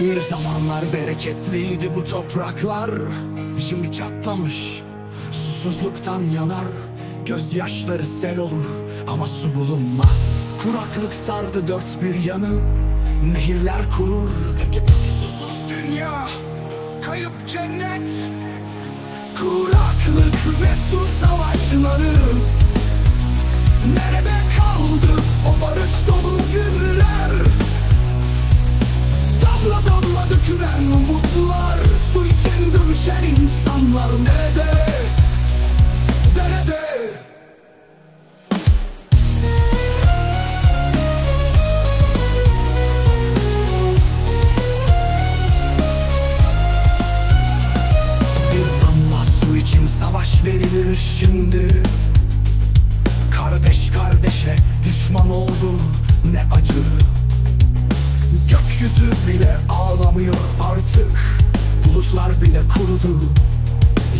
Bir zamanlar bereketliydi bu topraklar. Şimdi çatlamış Susuzluktan yanar. Gözyaşları sel olur Ama su bulunmaz. Kuraklık sardı dört bir yanı Nehirler kurur. Susuz dünya Kayıp cennet. Kuraklık ve su savaşları Damla damla dökülen umutlar Su için dövüşen insanlar Nerede? Nerede? Bir damla su için savaş verilir şimdi Kardeş kardeşe düşman oldu ne acı Gökyüzü bile ağlamıyor artık Bulutlar bile kurudu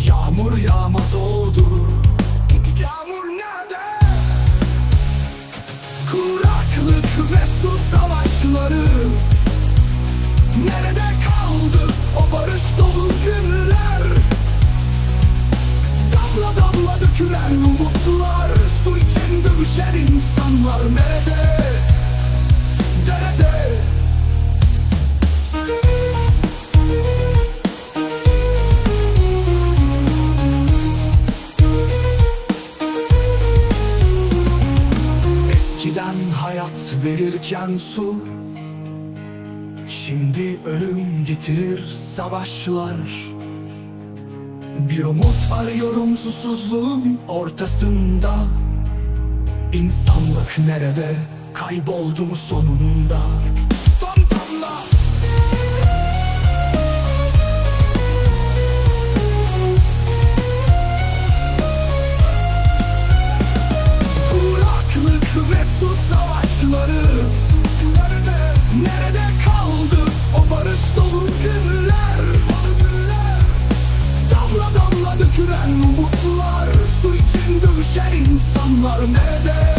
Yağmur yağmaz oldu Yağmur nerede? Kuraklık ve su savaşları Nerede kaldı o barış dolu günler? Damla damla dökülen umutlar Su için dövüşen insanlar Nerede? Eskiden hayat verirken su Şimdi ölüm getirir savaşlar. Bir umut arıyorum susuzluğun ortasında. İnsanlık nerede? Kayboldu mu sonunda Nerede, kaldı o barış dolu günler? Damla damla dökülen umutlar Su için dövüşen insanlar. Nerede,